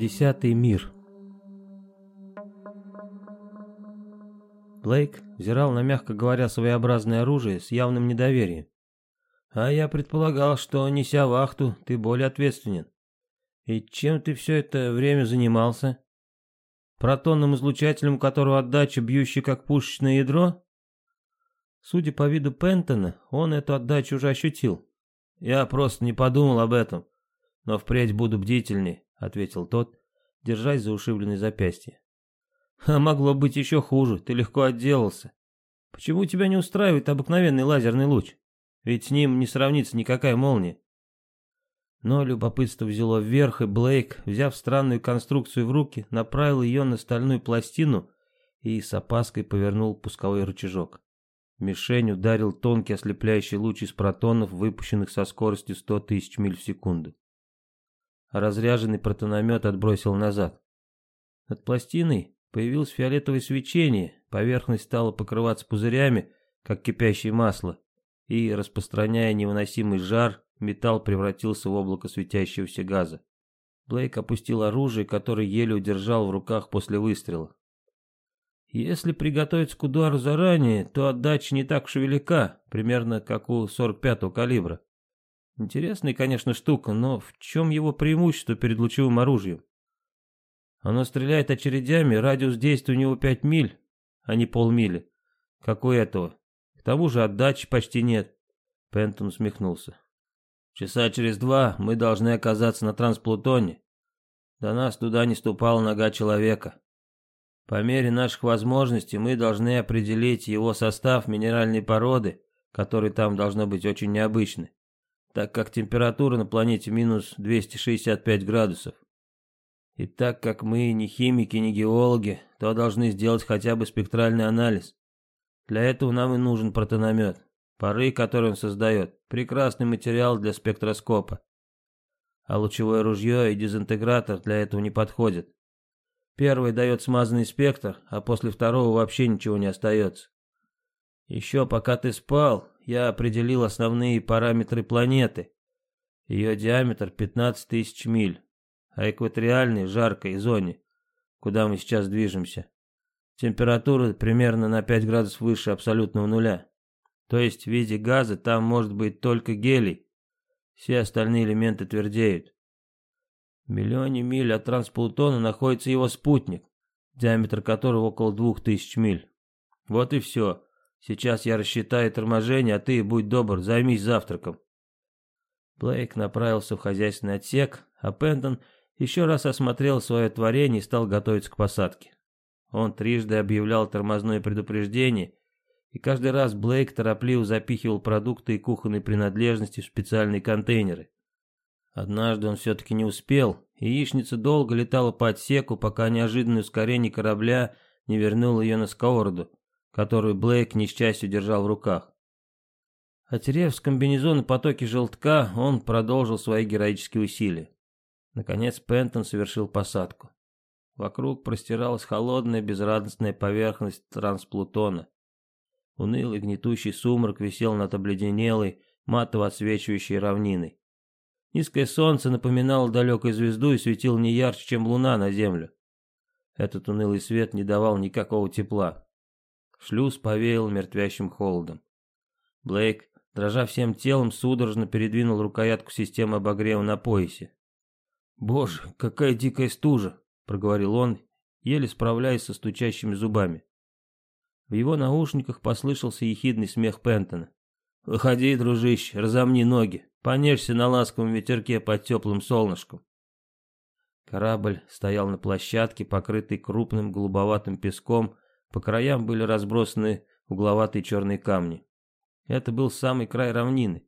Десятый мир. Блейк взирал на, мягко говоря, своеобразное оружие с явным недоверием. «А я предполагал, что, неся вахту, ты более ответственен. И чем ты все это время занимался? Протонным излучателем, у которого отдача бьющая как пушечное ядро?» Судя по виду Пентона, он эту отдачу уже ощутил. «Я просто не подумал об этом, но впредь буду бдительней», — ответил тот, держась за ушибленное запястье. «А могло быть еще хуже, ты легко отделался. Почему тебя не устраивает обыкновенный лазерный луч? Ведь с ним не сравнится никакая молния». Но любопытство взяло вверх, и Блейк, взяв странную конструкцию в руки, направил ее на стальную пластину и с опаской повернул пусковой рычажок. Мишень ударил тонкий ослепляющий луч из протонов, выпущенных со скоростью 100 тысяч миль в секунду. Разряженный протономет отбросил назад. Над пластиной появилось фиолетовое свечение, поверхность стала покрываться пузырями, как кипящее масло, и, распространяя невыносимый жар, металл превратился в облако светящегося газа. Блейк опустил оружие, которое еле удержал в руках после выстрела. Если приготовиться к удару заранее, то отдача не так уж велика, примерно как у 45-го калибра. Интересная, конечно, штука, но в чем его преимущество перед лучевым оружием? Оно стреляет очередями, радиус действия у него 5 миль, а не полмили, как у этого. К тому же отдачи почти нет. Пентон усмехнулся. Часа через два мы должны оказаться на трансплутоне. До нас туда не ступала нога человека. По мере наших возможностей мы должны определить его состав минеральной породы, который там должно быть очень необычный, так как температура на планете минус 265 градусов. И так как мы не химики, не геологи, то должны сделать хотя бы спектральный анализ. Для этого нам и нужен протономет. Пары, которые он создает, прекрасный материал для спектроскопа. А лучевое ружье и дезинтегратор для этого не подходят. Первый дает смазанный спектр, а после второго вообще ничего не остается. Еще пока ты спал, я определил основные параметры планеты. Ее диаметр 15 тысяч миль, а экваториальной, жаркой зоне, куда мы сейчас движемся. Температура примерно на 5 градусов выше абсолютного нуля. То есть в виде газа там может быть только гелий. Все остальные элементы твердеют. В миллионе миль от трансплутона находится его спутник, диаметр которого около двух тысяч миль. Вот и все. Сейчас я рассчитаю торможение, а ты, будь добр, займись завтраком. Блейк направился в хозяйственный отсек, а Пентон еще раз осмотрел свое творение и стал готовиться к посадке. Он трижды объявлял тормозное предупреждение, и каждый раз Блейк торопливо запихивал продукты и кухонные принадлежности в специальные контейнеры. Однажды он все-таки не успел, и яичница долго летала по отсеку, пока неожиданное ускорение корабля не вернуло ее на сковороду, которую Блейк несчастью держал в руках. Отерев с комбинезона потоки желтка, он продолжил свои героические усилия. Наконец Пентон совершил посадку. Вокруг простиралась холодная безрадостная поверхность трансплутона. Унылый гнетущий сумрак висел над обледенелой, матово отсвечивающей равниной. Низкое солнце напоминало далекую звезду и светило не ярче, чем луна на землю. Этот унылый свет не давал никакого тепла. Шлюз повеял мертвящим холодом. Блейк, дрожа всем телом, судорожно передвинул рукоятку системы обогрева на поясе. «Боже, какая дикая стужа!» — проговорил он, еле справляясь со стучащими зубами. В его наушниках послышался ехидный смех Пентона. «Выходи, дружище, разомни ноги. Понежься на ласковом ветерке под теплым солнышком. Корабль стоял на площадке, покрытой крупным голубоватым песком, по краям были разбросаны угловатые черные камни. Это был самый край равнины.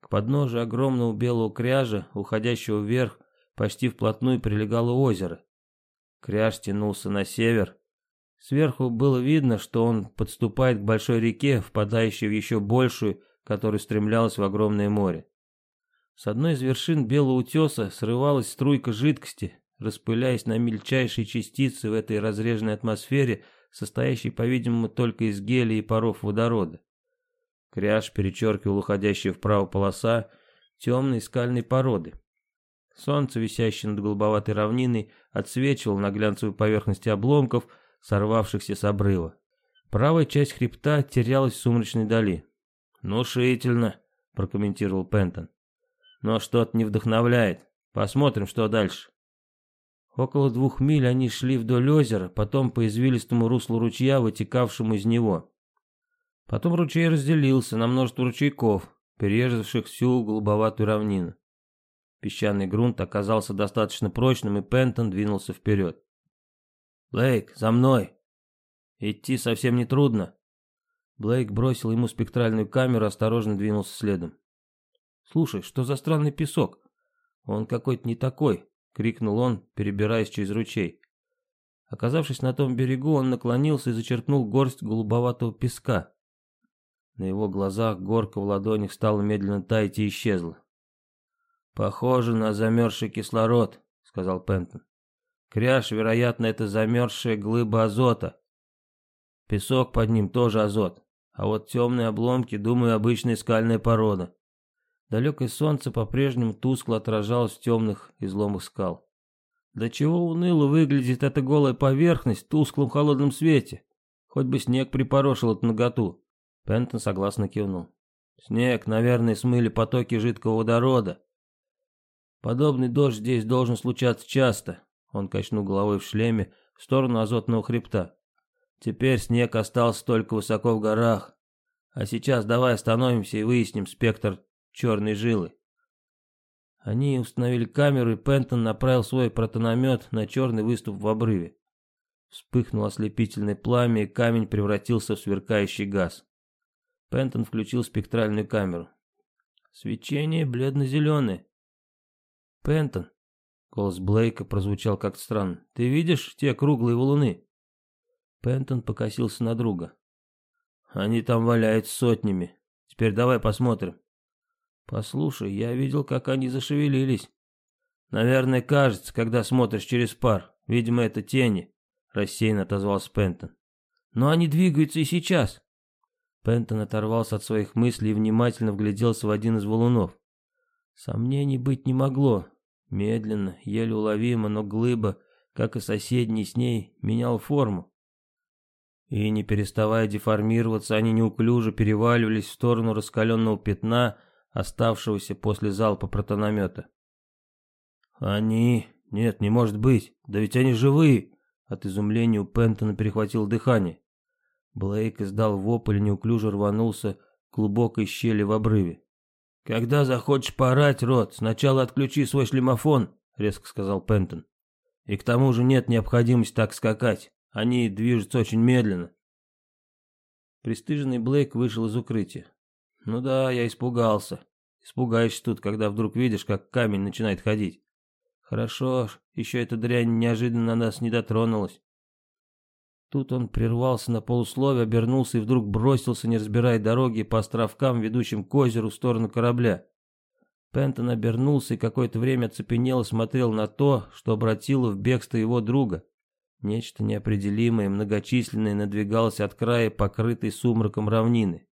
К подножию огромного белого кряжа, уходящего вверх, почти вплотную прилегало озеро. Кряж тянулся на север. Сверху было видно, что он подступает к большой реке, впадающей в еще большую, которая стремлялась в огромное море. С одной из вершин белого утеса срывалась струйка жидкости, распыляясь на мельчайшие частицы в этой разреженной атмосфере, состоящей, по-видимому, только из гелия и паров водорода. Кряж перечеркивал уходящая вправо полоса темной скальной породы. Солнце, висящее над голубоватой равниной, отсвечивало на глянцевой поверхности обломков, сорвавшихся с обрыва. Правая часть хребта терялась в сумрачной дали. «Внушительно», — прокомментировал Пентон. «Но что-то не вдохновляет. Посмотрим, что дальше». Около двух миль они шли вдоль озера, потом по извилистому руслу ручья, вытекавшему из него. Потом ручей разделился на множество ручейков, перерезавших всю голубоватую равнину. Песчаный грунт оказался достаточно прочным, и Пентон двинулся вперед. «Блейк, за мной! Идти совсем не трудно!» Блейк бросил ему спектральную камеру, осторожно двинулся следом. «Слушай, что за странный песок? Он какой-то не такой!» — крикнул он, перебираясь через ручей. Оказавшись на том берегу, он наклонился и зачерпнул горсть голубоватого песка. На его глазах горка в ладонях стала медленно таять и исчезла. «Похоже на замерзший кислород», — сказал Пентон. «Кряж, вероятно, это замерзшая глыба азота. Песок под ним тоже азот, а вот темные обломки, думаю, обычная скальная порода». Далекое солнце по-прежнему тускло отражалось в темных изломах скал. Да чего уныло выглядит эта голая поверхность в тусклом холодном свете. Хоть бы снег припорошил эту наготу. Пентон согласно кивнул. Снег, наверное, смыли потоки жидкого водорода. Подобный дождь здесь должен случаться часто. Он качнул головой в шлеме в сторону азотного хребта. Теперь снег остался только высоко в горах. А сейчас давай остановимся и выясним спектр черной жилы. Они установили камеру, и Пентон направил свой протономет на черный выступ в обрыве. Вспыхнуло ослепительное пламя, и камень превратился в сверкающий газ. Пентон включил спектральную камеру. Свечение бледно-зеленое. «Пентон», — голос Блейка прозвучал как-то странно, — «ты видишь те круглые валуны?» Пентон покосился на друга. «Они там валяются сотнями. Теперь давай посмотрим». «Послушай, я видел, как они зашевелились». «Наверное, кажется, когда смотришь через пар. Видимо, это тени», — рассеянно отозвался Пентон. «Но они двигаются и сейчас». Пентон оторвался от своих мыслей и внимательно вгляделся в один из валунов. Сомнений быть не могло. Медленно, еле уловимо, но глыба, как и соседний с ней, менял форму. И не переставая деформироваться, они неуклюже переваливались в сторону раскаленного пятна, оставшегося после залпа протономета. «Они... Нет, не может быть. Да ведь они живые!» От изумления у Пентона перехватило дыхание. Блейк издал вопль и неуклюже рванулся к глубокой щели в обрыве. «Когда захочешь порать, Рот, сначала отключи свой шлемофон», — резко сказал Пентон. «И к тому же нет необходимости так скакать. Они движутся очень медленно». Престыженный Блейк вышел из укрытия. «Ну да, я испугался. Испугаешься тут, когда вдруг видишь, как камень начинает ходить. Хорошо, еще эта дрянь неожиданно на нас не дотронулась». Тут он прервался на полусловие, обернулся и вдруг бросился, не разбирая дороги, по островкам, ведущим к озеру в сторону корабля. Пентон обернулся и какое-то время оцепенело смотрел на то, что обратило в бегство его друга. Нечто неопределимое, многочисленное надвигалось от края, покрытой сумраком равнины.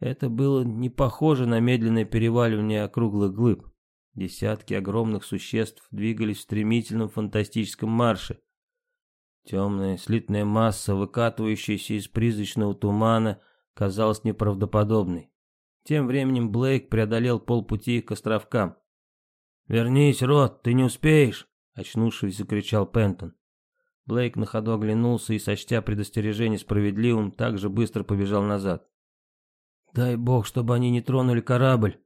Это было не похоже на медленное переваливание округлых глыб. Десятки огромных существ двигались в стремительном фантастическом марше, Темная слитная масса, выкатывающаяся из призрачного тумана, казалась неправдоподобной. Тем временем Блейк преодолел полпути к островкам. «Вернись, Рот, ты не успеешь!» — очнувшись, закричал Пентон. Блейк на ходу оглянулся и, сочтя предостережение справедливым, также быстро побежал назад. «Дай бог, чтобы они не тронули корабль!»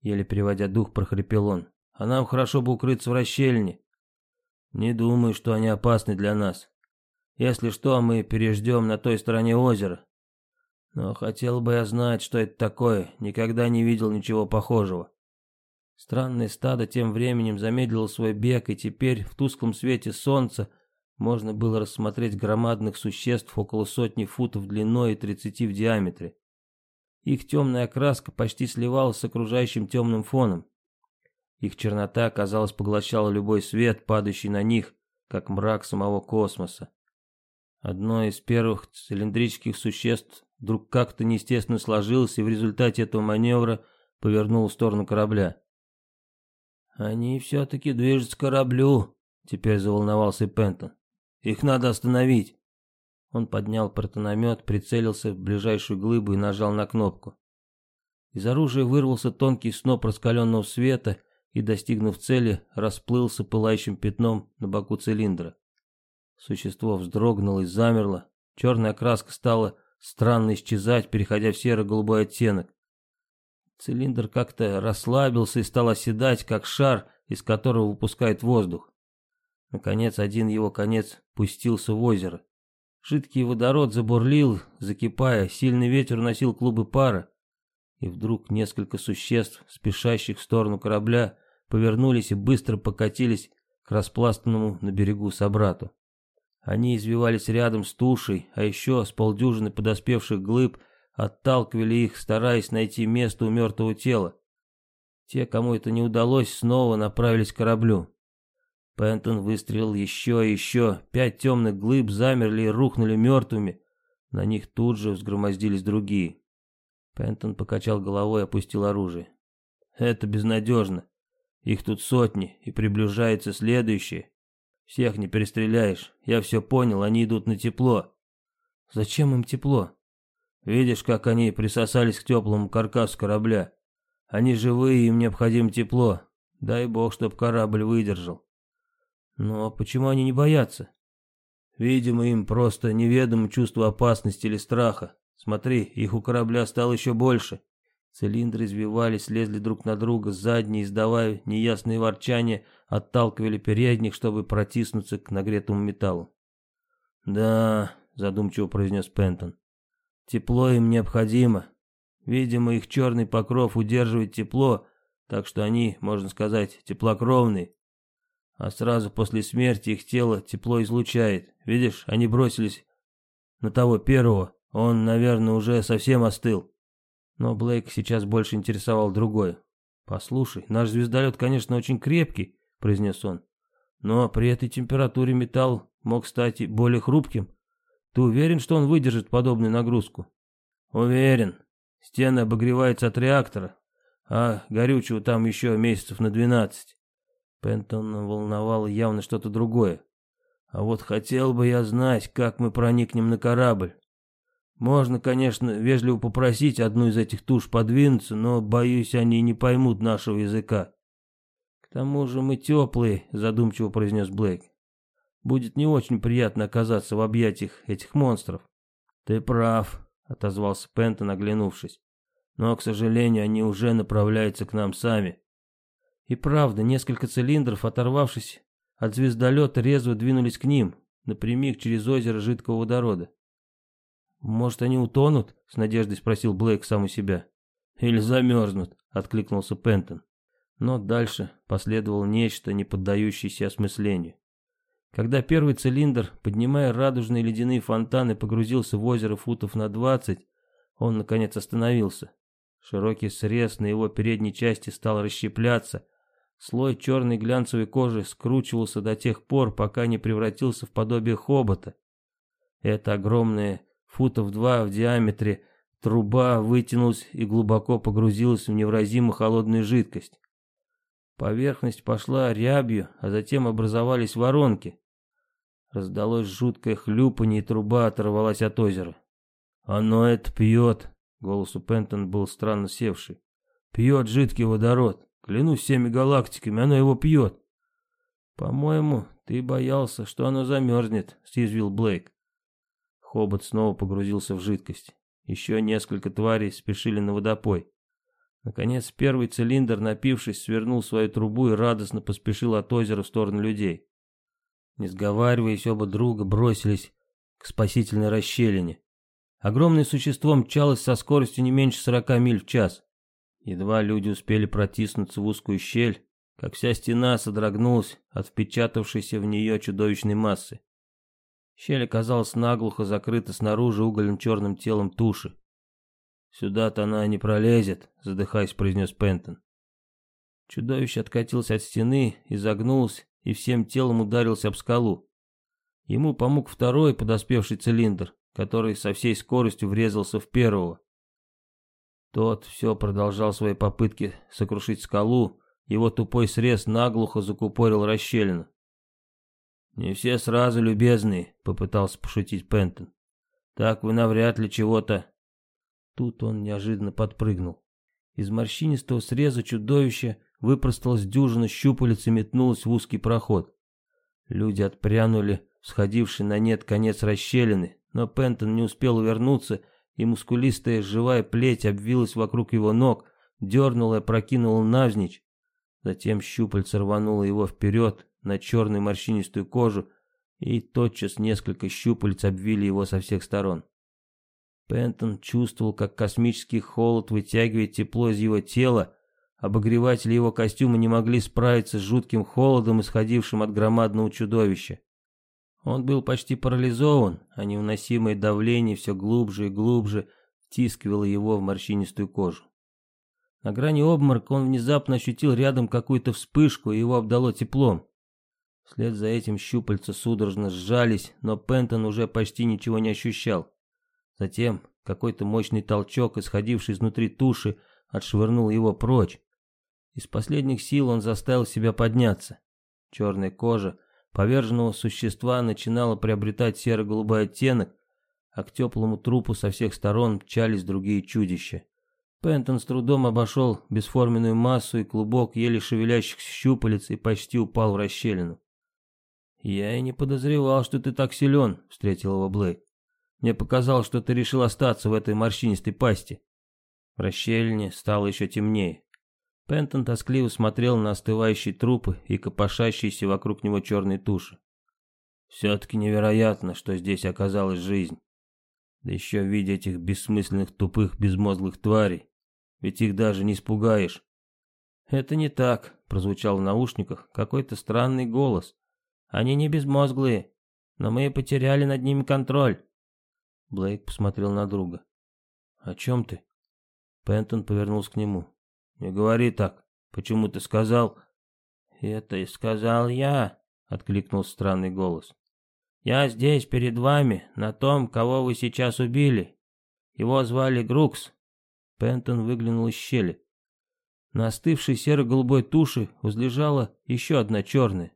Еле переводя дух, прохрипел он. «А нам хорошо бы укрыться в расщельне». «Не думаю, что они опасны для нас. Если что, мы переждем на той стороне озера. Но хотел бы я знать, что это такое, никогда не видел ничего похожего. Странное стадо тем временем замедлило свой бег, и теперь в тусклом свете солнца можно было рассмотреть громадных существ около сотни футов длиной и тридцати в диаметре. Их темная окраска почти сливалась с окружающим темным фоном. Их чернота, казалось, поглощала любой свет, падающий на них, как мрак самого космоса. Одно из первых цилиндрических существ вдруг как-то неестественно сложилось и в результате этого маневра повернул в сторону корабля. «Они все-таки движутся к кораблю», — теперь заволновался Пентон. «Их надо остановить». Он поднял протономет, прицелился в ближайшую глыбу и нажал на кнопку. Из оружия вырвался тонкий сноп раскаленного света и, достигнув цели, расплылся пылающим пятном на боку цилиндра. Существо вздрогнуло и замерло. Черная краска стала странно исчезать, переходя в серо-голубой оттенок. Цилиндр как-то расслабился и стал оседать, как шар, из которого выпускает воздух. Наконец, один его конец пустился в озеро. Жидкий водород забурлил, закипая, сильный ветер уносил клубы пара. И вдруг несколько существ, спешащих в сторону корабля, повернулись и быстро покатились к распластанному на берегу собрату. Они извивались рядом с тушей, а еще с полдюжины подоспевших глыб отталкивали их, стараясь найти место у мертвого тела. Те, кому это не удалось, снова направились к кораблю. Пентон выстрелил еще и еще. Пять темных глыб замерли и рухнули мертвыми. На них тут же взгромоздились другие. Пентон покачал головой и опустил оружие. «Это безнадежно. Их тут сотни, и приближается следующее. Всех не перестреляешь. Я все понял, они идут на тепло». «Зачем им тепло?» Видишь, как они присосались к теплому каркасу корабля. Они живые, им необходимо тепло. Дай бог, чтоб корабль выдержал. Но почему они не боятся? Видимо, им просто неведомо чувство опасности или страха. Смотри, их у корабля стало еще больше. Цилиндры извивались, лезли друг на друга, задние, издавая неясные ворчания, отталкивали передних, чтобы протиснуться к нагретому металлу. «Да», — задумчиво произнес Пентон, Тепло им необходимо. Видимо, их черный покров удерживает тепло, так что они, можно сказать, теплокровные. А сразу после смерти их тело тепло излучает. Видишь, они бросились на того первого. Он, наверное, уже совсем остыл. Но Блейк сейчас больше интересовал другое. «Послушай, наш звездолет, конечно, очень крепкий», — произнес он. «Но при этой температуре металл мог стать более хрупким. Ты уверен, что он выдержит подобную нагрузку? Уверен. Стены обогреваются от реактора, а горючего там еще месяцев на двенадцать. Пентон волновало явно что-то другое. А вот хотел бы я знать, как мы проникнем на корабль. Можно, конечно, вежливо попросить одну из этих туш подвинуться, но, боюсь, они не поймут нашего языка. К тому же мы теплые, задумчиво произнес Блейк. Будет не очень приятно оказаться в объятиях этих монстров. Ты прав, отозвался Пентон, оглянувшись. Но, к сожалению, они уже направляются к нам сами. И правда, несколько цилиндров, оторвавшись от звездолета, резво двинулись к ним, напрямик через озеро жидкого водорода. «Может, они утонут?» — с надеждой спросил Блейк сам у себя. «Или замерзнут», — откликнулся Пентон. Но дальше последовало нечто, не поддающееся осмыслению. Когда первый цилиндр, поднимая радужные ледяные фонтаны, погрузился в озеро футов на двадцать, он, наконец, остановился. Широкий срез на его передней части стал расщепляться. Слой черной глянцевой кожи скручивался до тех пор, пока не превратился в подобие хобота. Эта огромная, футов два в диаметре, труба вытянулась и глубоко погрузилась в невразимо холодную жидкость. Поверхность пошла рябью, а затем образовались воронки. Раздалось жуткое хлюпанье, и труба оторвалась от озера. «Оно это пьет!» — голос у Пентон был странно севший. «Пьет жидкий водород. Клянусь всеми галактиками, оно его пьет!» «По-моему, ты боялся, что оно замерзнет», — съязвил Блейк. Хобот снова погрузился в жидкость. Еще несколько тварей спешили на водопой. Наконец первый цилиндр, напившись, свернул свою трубу и радостно поспешил от озера в сторону людей. Не сговариваясь, оба друга бросились к спасительной расщелине. Огромное существо мчалось со скоростью не меньше сорока миль в час. Едва люди успели протиснуться в узкую щель, как вся стена содрогнулась от впечатавшейся в нее чудовищной массы. Щель оказалась наглухо закрыта снаружи угольным черным телом туши. «Сюда-то она не пролезет», — задыхаясь, произнес Пентон. Чудовище откатилось от стены, изогнулось и всем телом ударился об скалу. Ему помог второй подоспевший цилиндр, который со всей скоростью врезался в первого. Тот все продолжал свои попытки сокрушить скалу, его тупой срез наглухо закупорил расщелину. «Не все сразу любезные», — попытался пошутить Пентон. «Так вы навряд ли чего-то...» Тут он неожиданно подпрыгнул. Из морщинистого среза чудовища выпросталась дюжина щупалец и метнулась в узкий проход. Люди отпрянули, сходивший на нет конец расщелины, но Пентон не успел увернуться, и мускулистая живая плеть обвилась вокруг его ног, дернула и прокинула навзничь. Затем щупальце рвануло его вперед на черную морщинистую кожу, и тотчас несколько щупалец обвили его со всех сторон. Пентон чувствовал, как космический холод вытягивает тепло из его тела, обогреватели его костюма не могли справиться с жутким холодом, исходившим от громадного чудовища. Он был почти парализован, а невыносимое давление все глубже и глубже втискивало его в морщинистую кожу. На грани обморока он внезапно ощутил рядом какую-то вспышку, и его обдало теплом. Вслед за этим щупальца судорожно сжались, но Пентон уже почти ничего не ощущал. Затем какой-то мощный толчок, исходивший изнутри туши, отшвырнул его прочь. Из последних сил он заставил себя подняться. Черная кожа поверженного существа начинала приобретать серо-голубой оттенок, а к теплому трупу со всех сторон мчались другие чудища. Пентон с трудом обошел бесформенную массу и клубок еле шевелящихся щупалец и почти упал в расщелину. «Я и не подозревал, что ты так силен», — встретил его Блейк. «Мне показалось, что ты решил остаться в этой морщинистой пасти». В расщелине стало еще темнее. Пентон тоскливо смотрел на остывающие трупы и копошащиеся вокруг него черные туши. Все-таки невероятно, что здесь оказалась жизнь. Да еще в виде этих бессмысленных тупых безмозглых тварей. Ведь их даже не испугаешь. «Это не так», — прозвучал в наушниках какой-то странный голос. «Они не безмозглые, но мы потеряли над ними контроль». Блейк посмотрел на друга. «О чем ты?» Пентон повернулся к нему. «Не говори так. Почему ты сказал...» «Это и сказал я», — откликнулся странный голос. «Я здесь перед вами, на том, кого вы сейчас убили. Его звали Грукс». Пентон выглянул из щели. На остывшей серо-голубой туше возлежала еще одна черная.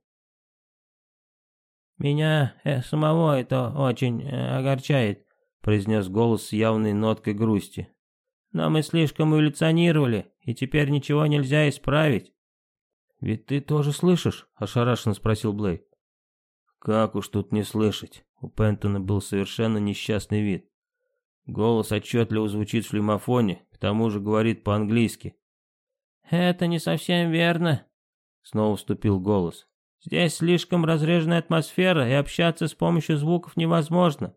«Меня э, самого это очень э, огорчает», — произнес голос с явной ноткой грусти. «Но мы слишком эволюционировали, и теперь ничего нельзя исправить». «Ведь ты тоже слышишь?» — ошарашенно спросил Блейк. «Как уж тут не слышать?» У Пентона был совершенно несчастный вид. Голос отчетливо звучит в шлемофоне, к тому же говорит по-английски. «Это не совсем верно», — снова вступил голос. «Здесь слишком разреженная атмосфера, и общаться с помощью звуков невозможно.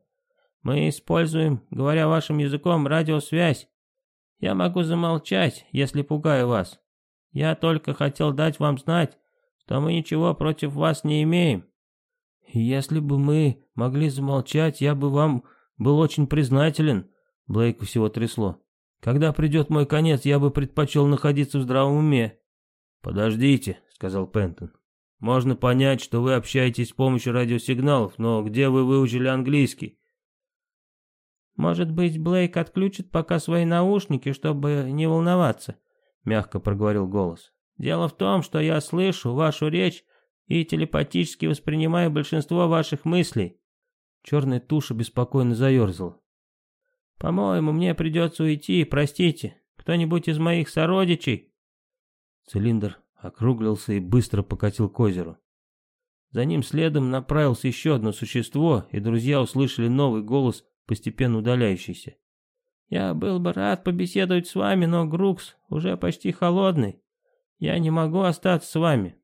Мы используем, говоря вашим языком, радиосвязь. Я могу замолчать, если пугаю вас. Я только хотел дать вам знать, что мы ничего против вас не имеем. Если бы мы могли замолчать, я бы вам был очень признателен. Блейку всего трясло. Когда придет мой конец, я бы предпочел находиться в здравом уме. Подождите, сказал Пентон. Можно понять, что вы общаетесь с помощью радиосигналов, но где вы выучили английский? «Может быть, Блейк отключит пока свои наушники, чтобы не волноваться», — мягко проговорил голос. «Дело в том, что я слышу вашу речь и телепатически воспринимаю большинство ваших мыслей». Черная туша беспокойно заерзала. «По-моему, мне придется уйти, простите. Кто-нибудь из моих сородичей?» Цилиндр округлился и быстро покатил к озеру. За ним следом направилось еще одно существо, и друзья услышали новый голос постепенно удаляющийся. «Я был бы рад побеседовать с вами, но Грукс уже почти холодный. Я не могу остаться с вами».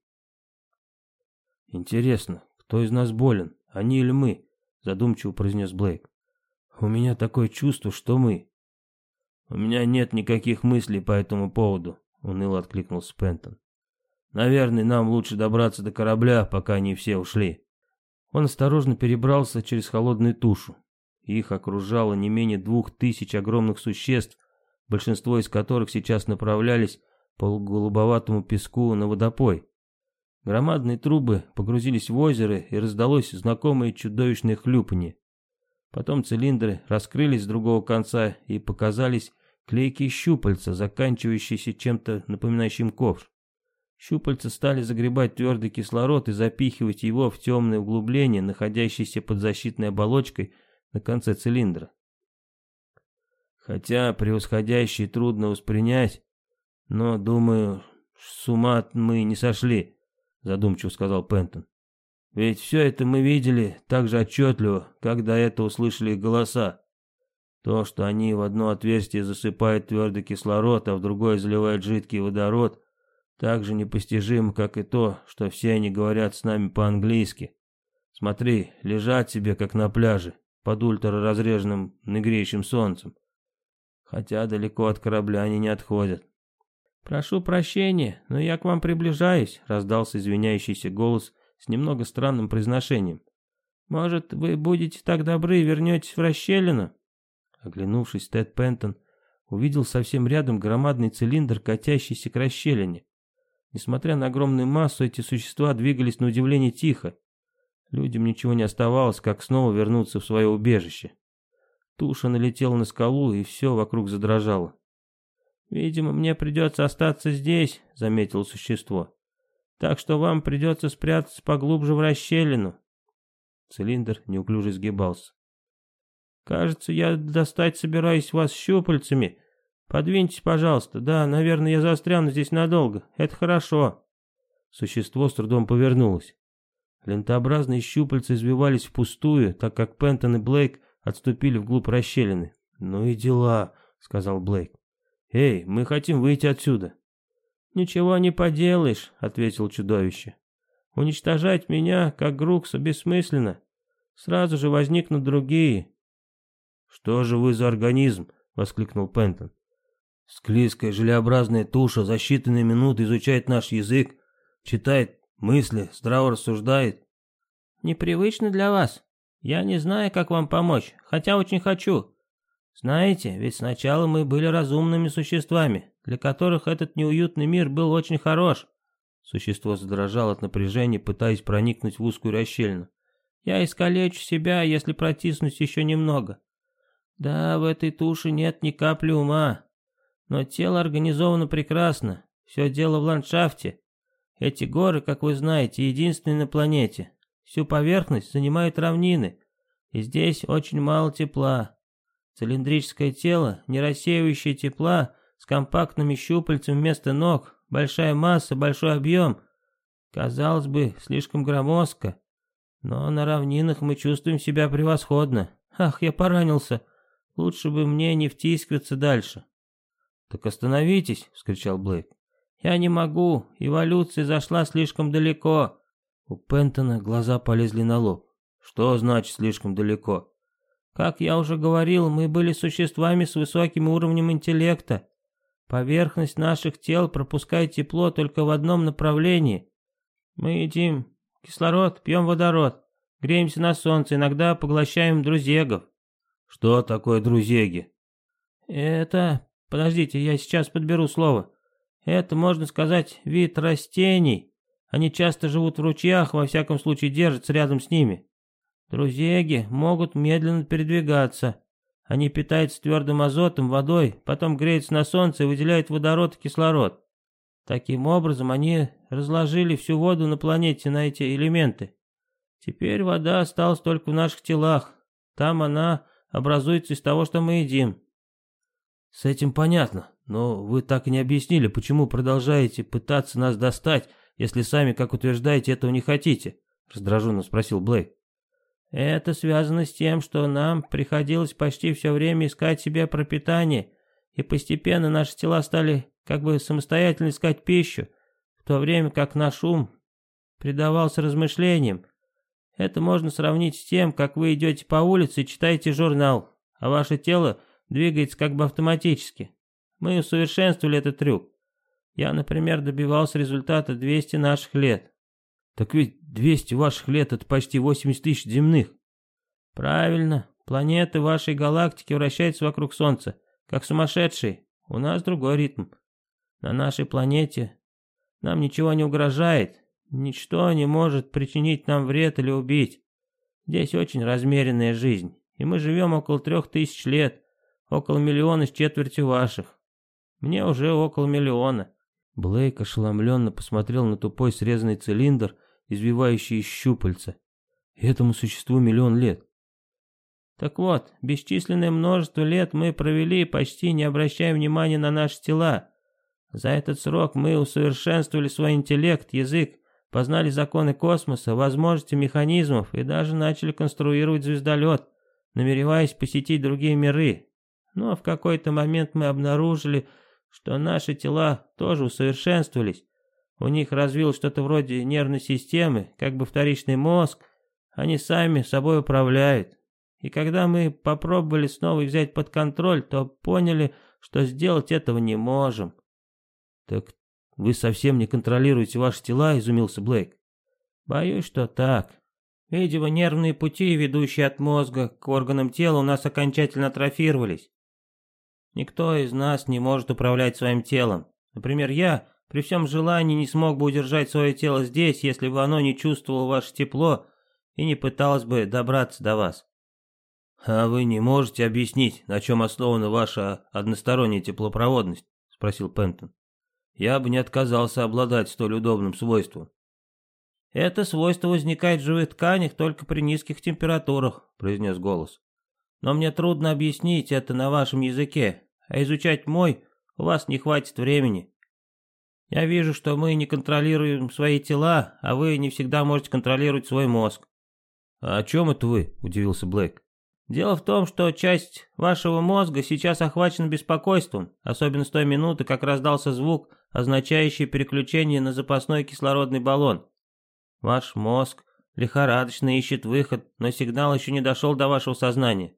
«Интересно, кто из нас болен, они или мы?» задумчиво произнес Блейк. «У меня такое чувство, что мы». «У меня нет никаких мыслей по этому поводу», уныло откликнулся Пентон. «Наверное, нам лучше добраться до корабля, пока они все ушли». Он осторожно перебрался через холодную тушу. Их окружало не менее двух тысяч огромных существ, большинство из которых сейчас направлялись по голубоватому песку на водопой. Громадные трубы погрузились в озеро и раздалось знакомое чудовищное хлюпанье. Потом цилиндры раскрылись с другого конца и показались клейкие щупальца, заканчивающиеся чем-то напоминающим ковш. Щупальца стали загребать твердый кислород и запихивать его в темное углубление, находящееся под защитной оболочкой на конце цилиндра. Хотя превосходящий трудно воспринять, но, думаю, с ума мы не сошли, задумчиво сказал Пентон. Ведь все это мы видели так же отчетливо, как до этого услышали голоса. То, что они в одно отверстие засыпают твердый кислород, а в другое заливают жидкий водород, так же непостижимо, как и то, что все они говорят с нами по-английски. Смотри, лежат себе, как на пляже, под ультраразреженным нагреющим солнцем. Хотя далеко от корабля они не отходят. «Прошу прощения, но я к вам приближаюсь», — раздался извиняющийся голос с немного странным произношением. «Может, вы будете так добры и вернетесь в расщелину?» Оглянувшись, Тед Пентон увидел совсем рядом громадный цилиндр, катящийся к расщелине. Несмотря на огромную массу, эти существа двигались на удивление тихо. Людям ничего не оставалось, как снова вернуться в свое убежище. Туша налетела на скалу, и все вокруг задрожало. «Видимо, мне придется остаться здесь», — заметило существо. «Так что вам придется спрятаться поглубже в расщелину». Цилиндр неуклюже сгибался. «Кажется, я достать собираюсь вас щупальцами. Подвиньтесь, пожалуйста. Да, наверное, я застряну здесь надолго. Это хорошо». Существо с трудом повернулось. Лентообразные щупальца извивались впустую, так как Пентон и Блейк отступили вглубь расщелины. «Ну и дела», — сказал Блейк. «Эй, мы хотим выйти отсюда». «Ничего не поделаешь», — ответил чудовище. «Уничтожать меня, как Грукса, бессмысленно. Сразу же возникнут другие». «Что же вы за организм?» — воскликнул Пентон. «Склизкая желеобразная туша за считанные минуты изучает наш язык, читает мысли, здраво рассуждает». «Непривычно для вас. Я не знаю, как вам помочь, хотя очень хочу. Знаете, ведь сначала мы были разумными существами, для которых этот неуютный мир был очень хорош. Существо задрожало от напряжения, пытаясь проникнуть в узкую расщелину. Я искалечу себя, если протиснусь еще немного. Да, в этой туше нет ни капли ума. Но тело организовано прекрасно. Все дело в ландшафте. Эти горы, как вы знаете, единственные на планете. Всю поверхность занимают равнины. И здесь очень мало тепла. Цилиндрическое тело, не рассеивающее тепла, с компактными щупальцами вместо ног, большая масса, большой объем. Казалось бы, слишком громоздко. Но на равнинах мы чувствуем себя превосходно. Ах, я поранился. Лучше бы мне не втискиваться дальше. «Так остановитесь!» — вскричал Блейк. «Я не могу. Эволюция зашла слишком далеко». У Пентона глаза полезли на лоб. «Что значит слишком далеко?» Как я уже говорил, мы были существами с высоким уровнем интеллекта. Поверхность наших тел пропускает тепло только в одном направлении. Мы едим кислород, пьем водород, греемся на солнце, иногда поглощаем друзегов. Что такое друзеги? Это... Подождите, я сейчас подберу слово. Это, можно сказать, вид растений. Они часто живут в ручьях, во всяком случае держатся рядом с ними. Друзьяги могут медленно передвигаться. Они питаются твердым азотом, водой, потом греются на солнце и выделяют водород и кислород. Таким образом, они разложили всю воду на планете на эти элементы. Теперь вода осталась только в наших телах. Там она образуется из того, что мы едим. С этим понятно, но вы так и не объяснили, почему продолжаете пытаться нас достать, если сами, как утверждаете, этого не хотите, раздраженно спросил Блейк. Это связано с тем, что нам приходилось почти все время искать себе пропитание, и постепенно наши тела стали как бы самостоятельно искать пищу, в то время как наш ум предавался размышлениям. Это можно сравнить с тем, как вы идете по улице и читаете журнал, а ваше тело двигается как бы автоматически. Мы усовершенствовали этот трюк. Я, например, добивался результата 200 наших лет. Так ведь 200 ваших лет — это почти 80 тысяч земных. Правильно. Планеты вашей галактики вращаются вокруг Солнца, как сумасшедшие. У нас другой ритм. На нашей планете нам ничего не угрожает. Ничто не может причинить нам вред или убить. Здесь очень размеренная жизнь, и мы живем около трех тысяч лет, около миллиона с четвертью ваших. Мне уже около миллиона. Блейк ошеломленно посмотрел на тупой срезанный цилиндр, извивающий щупальца. Этому существу миллион лет. Так вот, бесчисленное множество лет мы провели, почти не обращая внимания на наши тела. За этот срок мы усовершенствовали свой интеллект, язык, познали законы космоса, возможности механизмов и даже начали конструировать звездолет, намереваясь посетить другие миры. Но в какой-то момент мы обнаружили, что наши тела тоже усовершенствовались. У них развилось что-то вроде нервной системы, как бы вторичный мозг. Они сами собой управляют. И когда мы попробовали снова взять под контроль, то поняли, что сделать этого не можем. «Так вы совсем не контролируете ваши тела?» – изумился Блейк. «Боюсь, что так. Видимо, нервные пути, ведущие от мозга к органам тела, у нас окончательно атрофировались. Никто из нас не может управлять своим телом. Например, я при всем желании не смог бы удержать свое тело здесь, если бы оно не чувствовало ваше тепло и не пыталось бы добраться до вас. «А вы не можете объяснить, на чем основана ваша односторонняя теплопроводность?» — спросил Пентон. «Я бы не отказался обладать столь удобным свойством». «Это свойство возникает в живых тканях только при низких температурах», — произнес голос. «Но мне трудно объяснить это на вашем языке, а изучать мой у вас не хватит времени. Я вижу, что мы не контролируем свои тела, а вы не всегда можете контролировать свой мозг». «А о чем это вы?» — удивился Блэк. Дело в том, что часть вашего мозга сейчас охвачена беспокойством, особенно с той минуты, как раздался звук, означающий переключение на запасной кислородный баллон. Ваш мозг лихорадочно ищет выход, но сигнал еще не дошел до вашего сознания.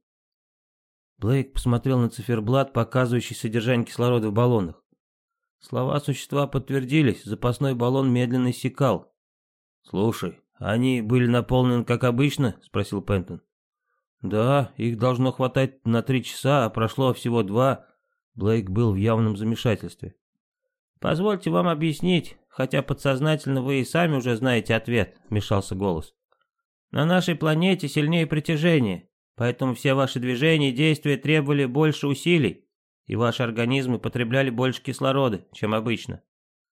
Блейк посмотрел на циферблат, показывающий содержание кислорода в баллонах. Слова существа подтвердились, запасной баллон медленно иссякал. «Слушай, они были наполнены как обычно?» — спросил Пентон. Да, их должно хватать на три часа, а прошло всего два. Блейк был в явном замешательстве. Позвольте вам объяснить, хотя подсознательно вы и сами уже знаете ответ, вмешался голос. На нашей планете сильнее притяжение, поэтому все ваши движения и действия требовали больше усилий, и ваши организмы потребляли больше кислорода, чем обычно.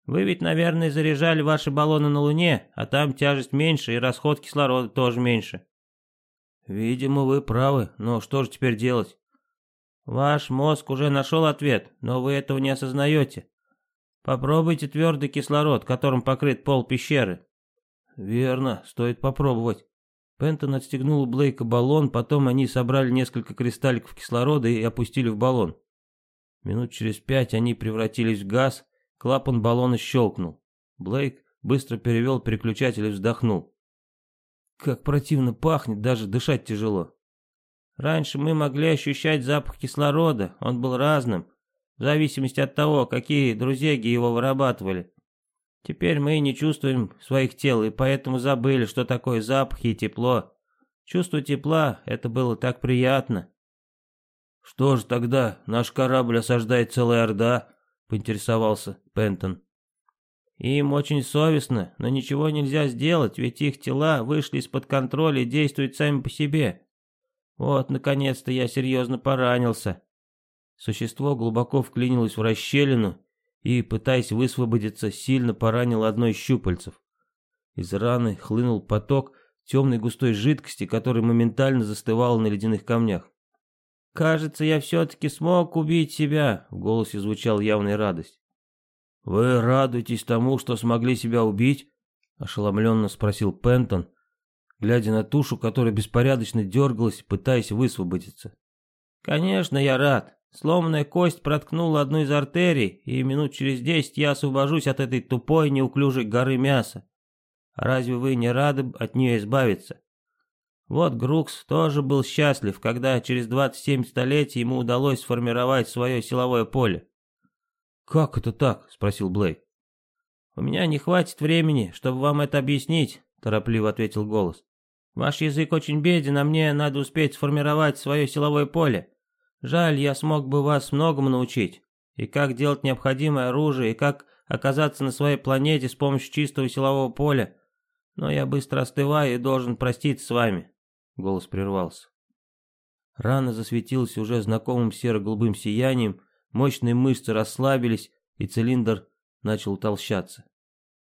Вы ведь, наверное, заряжали ваши баллоны на Луне, а там тяжесть меньше и расход кислорода тоже меньше. Видимо, вы правы, но что же теперь делать? Ваш мозг уже нашел ответ, но вы этого не осознаете. Попробуйте твердый кислород, которым покрыт пол пещеры. Верно, стоит попробовать. Пентон отстегнул у Блейка баллон, потом они собрали несколько кристалликов кислорода и опустили в баллон. Минут через пять они превратились в газ, клапан баллона щелкнул. Блейк быстро перевел переключатель и вздохнул. Как противно пахнет, даже дышать тяжело. Раньше мы могли ощущать запах кислорода, он был разным, в зависимости от того, какие друзьяги его вырабатывали. Теперь мы не чувствуем своих тел и поэтому забыли, что такое запахи и тепло. Чувство тепла — это было так приятно. «Что же тогда, наш корабль осаждает целая Орда?» — поинтересовался Пентон. Им очень совестно, но ничего нельзя сделать, ведь их тела вышли из-под контроля и действуют сами по себе. Вот, наконец-то я серьезно поранился. Существо глубоко вклинилось в расщелину и, пытаясь высвободиться, сильно поранило одно из щупальцев. Из раны хлынул поток темной густой жидкости, который моментально застывал на ледяных камнях. «Кажется, я все-таки смог убить себя», — в голосе звучала явная радость. «Вы радуетесь тому, что смогли себя убить?» — ошеломленно спросил Пентон, глядя на тушу, которая беспорядочно дергалась, пытаясь высвободиться. «Конечно, я рад. Сломанная кость проткнула одну из артерий, и минут через десять я освобожусь от этой тупой, неуклюжей горы мяса. Разве вы не рады от нее избавиться? Вот Грукс тоже был счастлив, когда через 27 столетий ему удалось сформировать свое силовое поле. «Как это так?» — спросил Блейк. «У меня не хватит времени, чтобы вам это объяснить», — торопливо ответил голос. «Ваш язык очень беден, а мне надо успеть сформировать свое силовое поле. Жаль, я смог бы вас многому научить. И как делать необходимое оружие, и как оказаться на своей планете с помощью чистого силового поля. Но я быстро остываю и должен проститься с вами». Голос прервался. Рана засветилась уже знакомым серо-голубым сиянием, Мощные мышцы расслабились, и цилиндр начал утолщаться.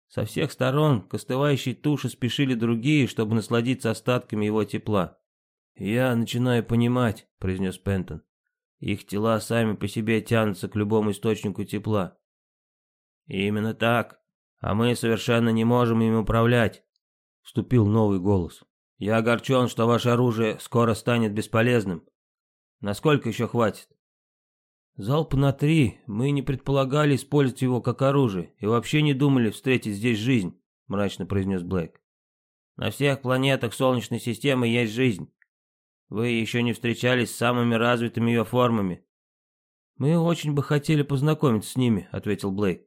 Со всех сторон к остывающей туше спешили другие, чтобы насладиться остатками его тепла. «Я начинаю понимать», — произнес Пентон. «Их тела сами по себе тянутся к любому источнику тепла». «Именно так. А мы совершенно не можем им управлять», — вступил новый голос. «Я огорчен, что ваше оружие скоро станет бесполезным. Насколько еще хватит?» «Залп на три. Мы не предполагали использовать его как оружие и вообще не думали встретить здесь жизнь», — мрачно произнес Блэк. «На всех планетах Солнечной системы есть жизнь. Вы еще не встречались с самыми развитыми ее формами». «Мы очень бы хотели познакомиться с ними», — ответил Блейк.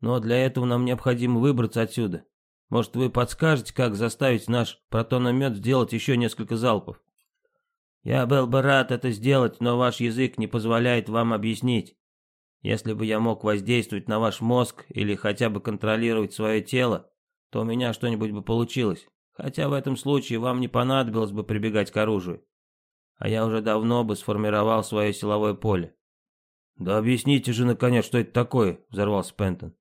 «Но для этого нам необходимо выбраться отсюда. Может, вы подскажете, как заставить наш протономет сделать еще несколько залпов?» Я был бы рад это сделать, но ваш язык не позволяет вам объяснить. Если бы я мог воздействовать на ваш мозг или хотя бы контролировать свое тело, то у меня что-нибудь бы получилось. Хотя в этом случае вам не понадобилось бы прибегать к оружию. А я уже давно бы сформировал свое силовое поле. «Да объясните же, наконец, что это такое», — взорвался Пентон.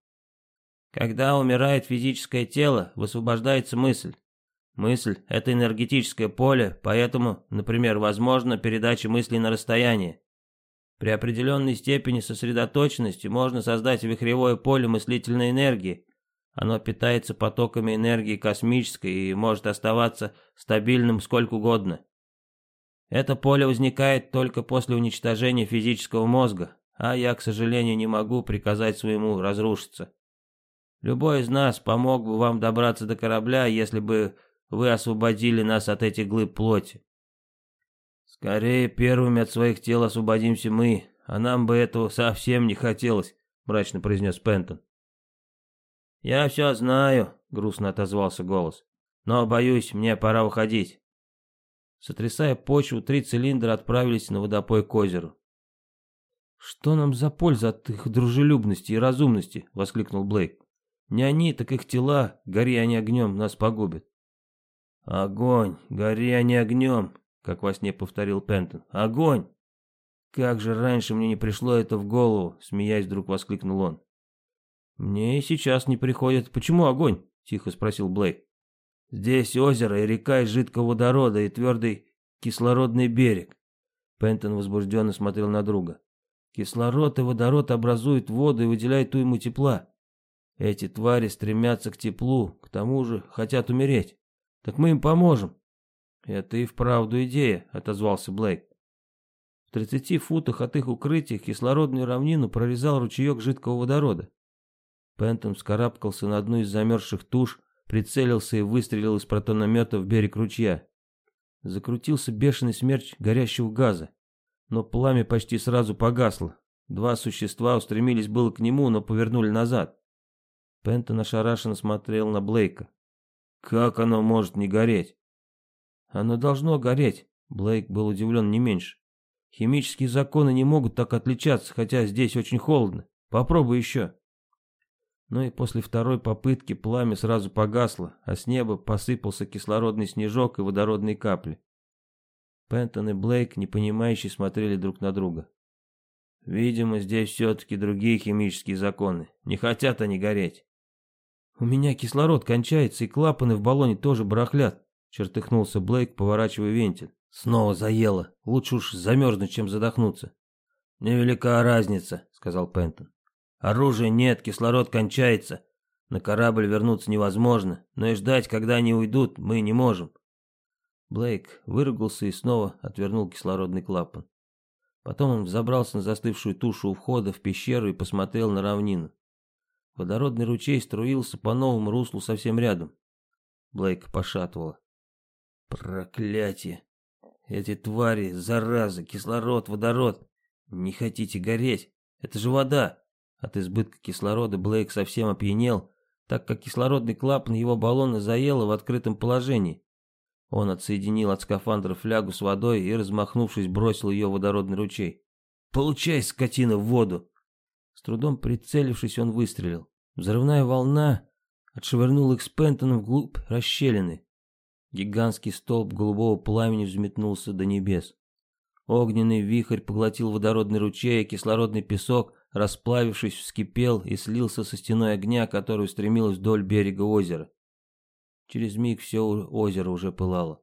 Когда умирает физическое тело, высвобождается мысль. Мысль — это энергетическое поле, поэтому, например, возможна передача мыслей на расстояние. При определенной степени сосредоточенности можно создать вихревое поле мыслительной энергии. Оно питается потоками энергии космической и может оставаться стабильным сколько угодно. Это поле возникает только после уничтожения физического мозга, а я, к сожалению, не могу приказать своему разрушиться. Любой из нас помог бы вам добраться до корабля, если бы вы освободили нас от этих глыб плоти. Скорее первыми от своих тел освободимся мы, а нам бы этого совсем не хотелось, мрачно произнес Пентон. Я все знаю, грустно отозвался голос. Но, боюсь, мне пора уходить. Сотрясая почву, три цилиндра отправились на водопой к озеру. «Что нам за польза от их дружелюбности и разумности?» — воскликнул Блейк. «Не они, так их тела, гори они огнем, нас погубят». «Огонь! Гори они огнем!» — как во сне повторил Пентон. «Огонь!» «Как же раньше мне не пришло это в голову!» — смеясь вдруг воскликнул он. «Мне и сейчас не приходит. Почему огонь?» — тихо спросил Блейк. «Здесь озеро и река из жидкого водорода и твердый кислородный берег». Пентон возбужденно смотрел на друга. «Кислород и водород образуют воду и выделяют уйму тепла. Эти твари стремятся к теплу, к тому же хотят умереть. Так мы им поможем. Это и вправду идея, отозвался Блейк. В тридцати футах от их укрытия кислородную равнину прорезал ручеек жидкого водорода. Пентон вскарабкался на одну из замерзших туш, прицелился и выстрелил из протономета в берег ручья. Закрутился бешеный смерч горящего газа, но пламя почти сразу погасло. Два существа устремились было к нему, но повернули назад. Пентон ошарашенно смотрел на Блейка. Как оно может не гореть? Оно должно гореть. Блейк был удивлен не меньше. Химические законы не могут так отличаться, хотя здесь очень холодно. Попробуй еще. Но и после второй попытки пламя сразу погасло, а с неба посыпался кислородный снежок и водородные капли. Пентон и Блейк, непонимающе, смотрели друг на друга. «Видимо, здесь все-таки другие химические законы. Не хотят они гореть». «У меня кислород кончается, и клапаны в баллоне тоже барахлят», — чертыхнулся Блейк, поворачивая вентиль. «Снова заело. Лучше уж замерзнуть, чем задохнуться». «Невелика разница», — сказал Пентон. «Оружия нет, кислород кончается. На корабль вернуться невозможно, но и ждать, когда они уйдут, мы не можем». Блейк выругался и снова отвернул кислородный клапан. Потом он взобрался на застывшую тушу у входа в пещеру и посмотрел на равнину. Водородный ручей струился по новому руслу совсем рядом. Блейк пошатывало. Проклятие! Эти твари, заразы, кислород, водород. Не хотите гореть? Это же вода. От избытка кислорода Блейк совсем опьянел, так как кислородный клапан его баллона заело в открытом положении. Он отсоединил от скафандра флягу с водой и, размахнувшись, бросил ее в водородный ручей. «Получай, скотина, в воду!» С трудом прицелившись, он выстрелил. Взрывная волна отшвырнула их с Пентоном вглубь расщелины. Гигантский столб голубого пламени взметнулся до небес. Огненный вихрь поглотил водородный ручей, и кислородный песок расплавившись, вскипел и слился со стеной огня, которая устремилась вдоль берега озера. Через миг все озеро уже пылало.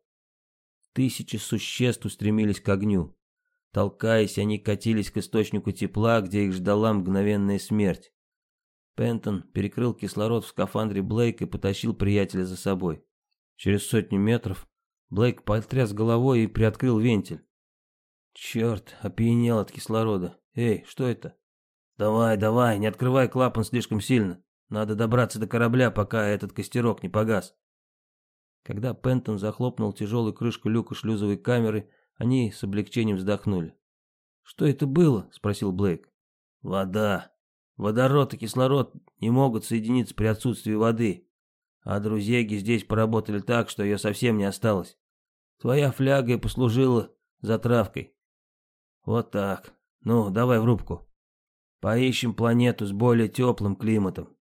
Тысячи существ устремились к огню. Толкаясь, они катились к источнику тепла, где их ждала мгновенная смерть. Пентон перекрыл кислород в скафандре Блейк и потащил приятеля за собой. Через сотню метров Блейк потряс головой и приоткрыл вентиль. Черт, опьянел от кислорода. Эй, что это? Давай, давай, не открывай клапан слишком сильно. Надо добраться до корабля, пока этот костерок не погас. Когда Пентон захлопнул тяжелую крышку люка шлюзовой камеры, они с облегчением вздохнули. «Что это было?» — спросил Блейк. «Вода. Водород и кислород не могут соединиться при отсутствии воды. А друзьяги здесь поработали так, что ее совсем не осталось. Твоя фляга и послужила затравкой. Вот так. Ну, давай в рубку. Поищем планету с более теплым климатом.